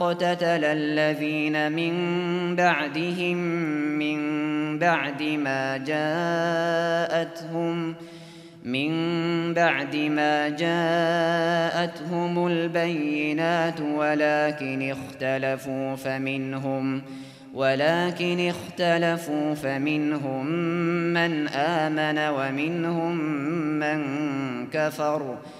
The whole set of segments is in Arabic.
اقتتل الذين من بعدهم من بعد ما جاءتهم من بعد ما جاءتهم البينات ولكن اختلفوا فمنهم ولكن اختلفوا فمنهم من آمن ومنهم من كفر ومنهم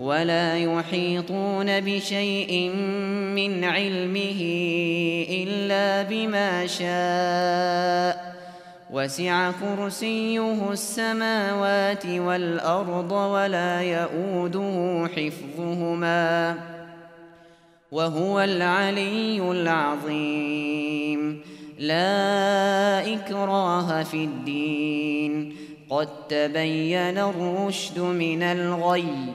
ولا يحيطون بشيء من علمه إلا بما شاء. وسع كرسيه السماوات والأرض ولا يؤده حفظهما. وهو العلي العظيم. لا إكراه في الدين. قد تبين الرشد من الغي.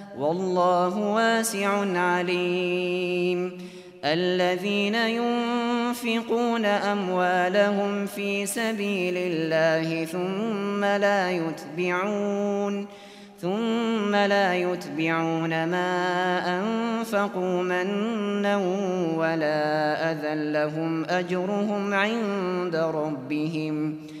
والله واسع عليم. الذين ينفقون أموالهم في سبيل الله ثم لا يتبعون ثم لا يتبعون ما أنفقوا منا ولا أذى لهم أجرهم عند ربهم ۖ.